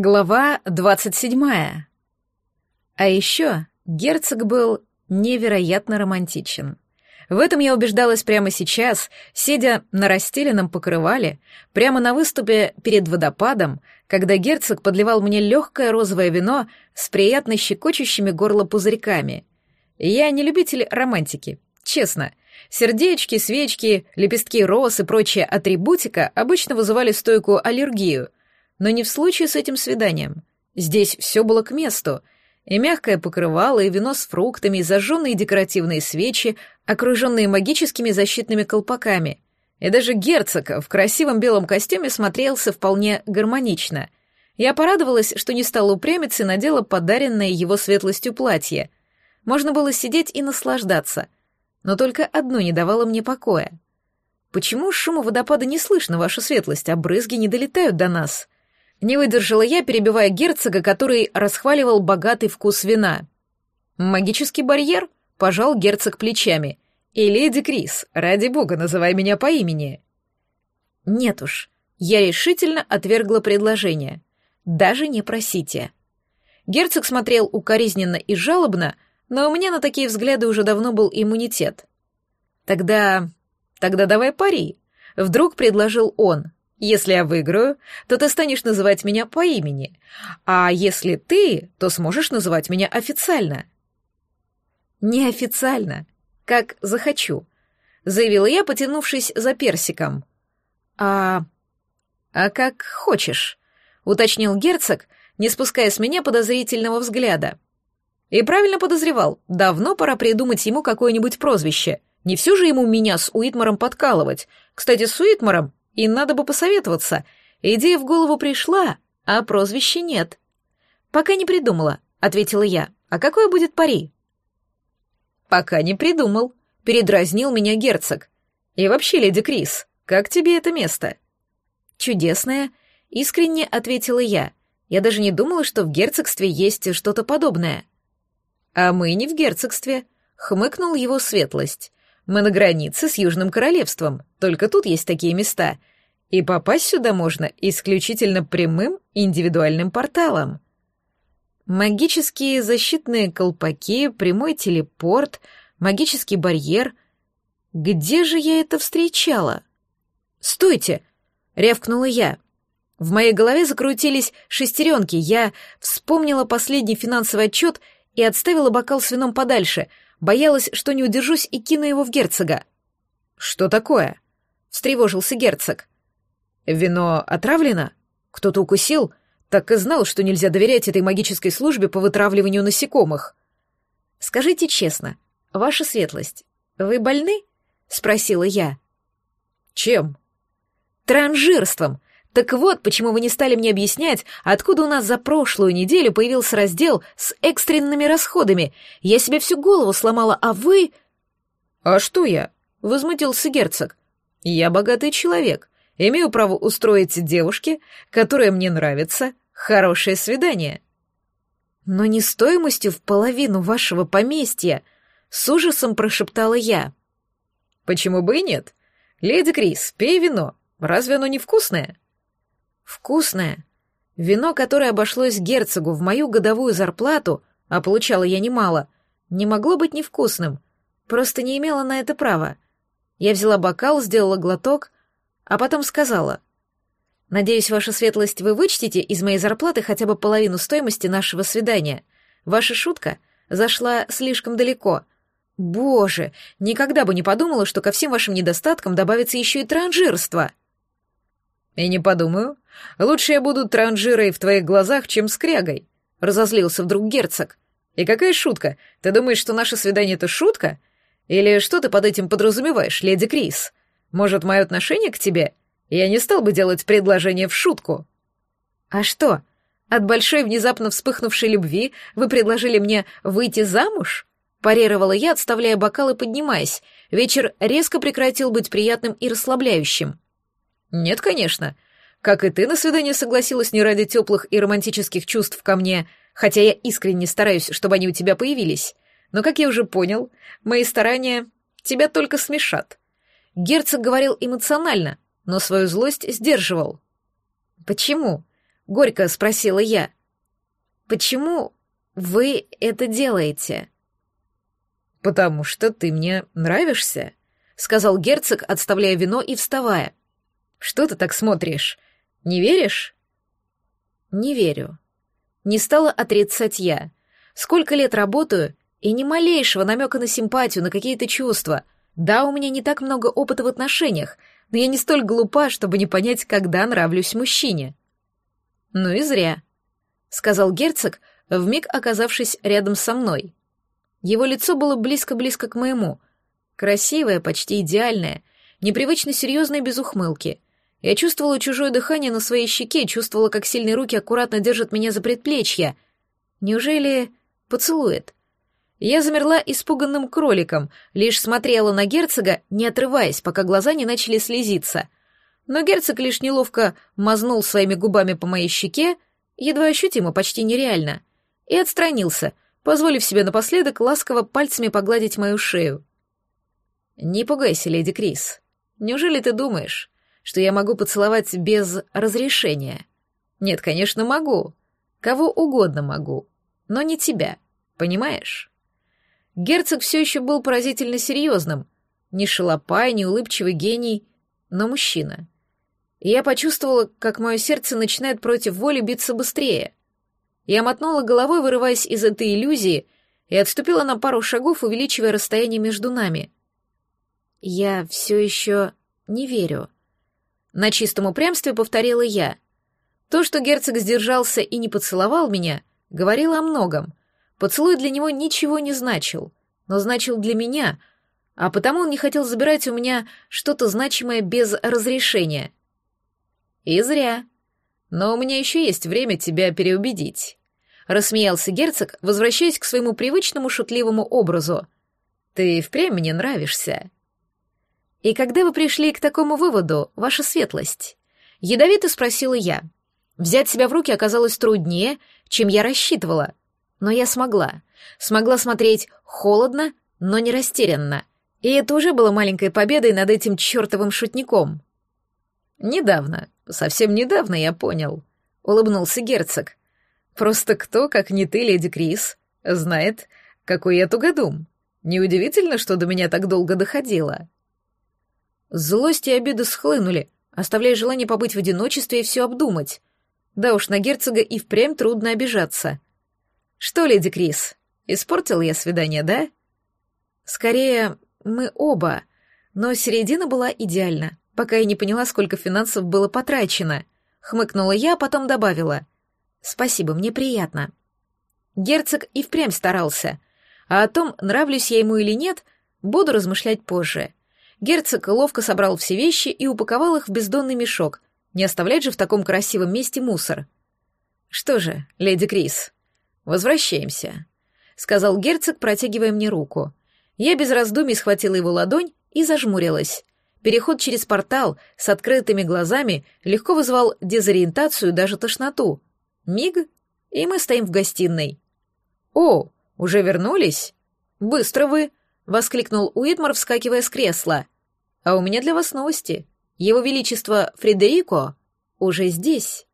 Глава двадцать седьмая. А еще герцог был невероятно романтичен. В этом я убеждалась прямо сейчас, сидя на расстеленном покрывале, прямо на выступе перед водопадом, когда герцог подливал мне легкое розовое вино с приятно щекочущими горло пузырьками. Я не любитель романтики, честно. Сердечки, свечки, лепестки роз и прочая атрибутика обычно вызывали стойкую аллергию — но не в случае с этим свиданием. Здесь все было к месту. И мягкое покрывало, и вино с фруктами, и зажженные декоративные свечи, окруженные магическими защитными колпаками. И даже герцог в красивом белом костюме смотрелся вполне гармонично. Я порадовалась, что не стала упрямиться и надела подаренное его светлостью платье. Можно было сидеть и наслаждаться. Но только одно не давало мне покоя. Почему шума водопада не слышно, ваша светлость, а брызги не долетают до нас? Не выдержала я, перебивая герцога, который расхваливал богатый вкус вина. «Магический барьер?» — пожал герцог плечами. «И леди Крис, ради бога, называй меня по имени». «Нет уж, я решительно отвергла предложение. Даже не просите». Герцог смотрел укоризненно и жалобно, но у меня на такие взгляды уже давно был иммунитет. «Тогда... тогда давай пари», — вдруг предложил он. Если я выиграю, то ты станешь называть меня по имени, а если ты, то сможешь называть меня официально. Неофициально, как захочу, заявила я, потянувшись за персиком. А... а как хочешь, уточнил герцог, не спуская с меня подозрительного взгляда. И правильно подозревал, давно пора придумать ему какое-нибудь прозвище. Не все же ему меня с Уитмаром подкалывать. Кстати, с Уитмаром и надо бы посоветоваться. Идея в голову пришла, а прозвища нет. Пока не придумала, ответила я. А какое будет пари? Пока не придумал, передразнил меня герцог. И вообще, леди Крис, как тебе это место? Чудесное, искренне ответила я. Я даже не думала, что в герцогстве есть что-то подобное. А мы не в герцогстве, хмыкнул его светлость. Мы на границе с Южным Королевством, только тут есть такие места. И попасть сюда можно исключительно прямым индивидуальным порталом. Магические защитные колпаки, прямой телепорт, магический барьер. Где же я это встречала? «Стойте!» — рявкнула я. В моей голове закрутились шестеренки. Я вспомнила последний финансовый отчет и отставила бокал с вином подальше — Боялась, что не удержусь и кину его в герцога. «Что такое?» — встревожился герцог. «Вино отравлено? Кто-то укусил? Так и знал, что нельзя доверять этой магической службе по вытравливанию насекомых». «Скажите честно, ваша светлость, вы больны?» — спросила я. «Чем?» «Транжирством. Так вот, почему вы не стали мне объяснять, откуда у нас за прошлую неделю появился раздел с экстренными расходами. Я себе всю голову сломала, а вы... А что я? Возмутился герцог. Я богатый человек. Имею право устроить девушке, которая мне нравится, хорошее свидание. Но не стоимостью в половину вашего поместья, с ужасом прошептала я. Почему бы и нет? Леди Крис, пей вино. Разве оно не вкусное? Вкусное. Вино, которое обошлось герцогу в мою годовую зарплату, а получала я немало, не могло быть невкусным, просто не имела на это права. Я взяла бокал, сделала глоток, а потом сказала. «Надеюсь, ваша светлость, вы вычтите из моей зарплаты хотя бы половину стоимости нашего свидания. Ваша шутка зашла слишком далеко. Боже, никогда бы не подумала, что ко всем вашим недостаткам добавится еще и транжирство». «И не подумаю. Лучше я буду транжирой в твоих глазах, чем скрягой», — разозлился вдруг герцог. «И какая шутка? Ты думаешь, что наше свидание — это шутка? Или что ты под этим подразумеваешь, леди Крис? Может, мое отношение к тебе? Я не стал бы делать предложение в шутку». «А что, от большой внезапно вспыхнувшей любви вы предложили мне выйти замуж?» Парировала я, отставляя бокал и поднимаясь. Вечер резко прекратил быть приятным и расслабляющим. «Нет, конечно. Как и ты на свидание согласилась не ради теплых и романтических чувств ко мне, хотя я искренне стараюсь, чтобы они у тебя появились. Но, как я уже понял, мои старания тебя только смешат». Герцог говорил эмоционально, но свою злость сдерживал. «Почему? горько спросила я. Почему вы это делаете? Потому что ты мне нравишься, сказал герцог, отставляя вино и вставая. Что ты так смотришь? Не веришь? Не верю. Не стала отрицать я. Сколько лет работаю, и ни малейшего намека на симпатию, на какие-то чувства. Да, у меня не так много опыта в отношениях, но я не столь глупа, чтобы не понять, когда нравлюсь мужчине. Ну и зря, сказал герцог, вмиг оказавшись рядом со мной. Его лицо было близко-близко к моему, красивое, почти идеальное, непривычно серьезное без ухмылки. Я чувствовала чужое дыхание на своей щеке, чувствовала, как сильные руки аккуратно держат меня за предплечье. Неужели поцелует? Я замерла испуганным кроликом, лишь смотрела на герцога, не отрываясь, пока глаза не начали слезиться. Но герцог лишь неловко мазнул своими губами по моей щеке, едва ощутимо, почти нереально, и отстранился, позволив себе напоследок ласково пальцами погладить мою шею. «Не пугайся, леди Крис. Неужели ты думаешь, что я могу поцеловать без разрешения? Нет, конечно, могу. Кого угодно могу, но не тебя, понимаешь?» Герцог все еще был поразительно серьезным. Не шалопай, не улыбчивый гений, но мужчина. И я почувствовала, как мое сердце начинает против воли биться быстрее. Я мотнула головой, вырываясь из этой иллюзии, и отступила на пару шагов, увеличивая расстояние между нами. «Я все еще не верю». На чистом упрямстве повторила я. То, что герцог сдержался и не поцеловал меня, говорило о многом. Поцелуй для него ничего не значил, но значил для меня, а потому он не хотел забирать у меня что-то значимое без разрешения. И зря. Но у меня еще есть время тебя переубедить. Рассмеялся герцог, возвращаясь к своему привычному шутливому образу. Ты впрямь мне нравишься. И когда вы пришли к такому выводу, ваша светлость? Ядовито спросила я. Взять себя в руки оказалось труднее, чем я рассчитывала — но я смогла. Смогла смотреть холодно, но не растерянно. И это уже было маленькой победой над этим чертовым шутником. «Недавно, совсем недавно я понял», — улыбнулся герцог. «Просто кто, как не ты, леди Крис, знает, какой я тугодум. Неудивительно, что до меня так долго доходило». Злость и обида схлынули, оставляя желание побыть в одиночестве и все обдумать. Да уж, на герцога и впрямь трудно обижаться. «Что, леди Крис, испортил я свидание, да?» «Скорее, мы оба, но середина была идеальна, пока я не поняла, сколько финансов было потрачено», — хмыкнула я, а потом добавила. «Спасибо, мне приятно». Герцог и впрямь старался, а о том, нравлюсь я ему или нет, буду размышлять позже. Герцог ловко собрал все вещи и упаковал их в бездонный мешок, не оставлять же в таком красивом месте мусор. «Что же, леди Крис, «Возвращаемся», — сказал герцог, протягивая мне руку. Я без раздумий схватила его ладонь и зажмурилась. Переход через портал с открытыми глазами легко вызвал дезориентацию, даже тошноту. Миг, и мы стоим в гостиной. «О, уже вернулись? Быстро вы!» — воскликнул Уитмар, вскакивая с кресла. «А у меня для вас новости. Его Величество Фредерико уже здесь».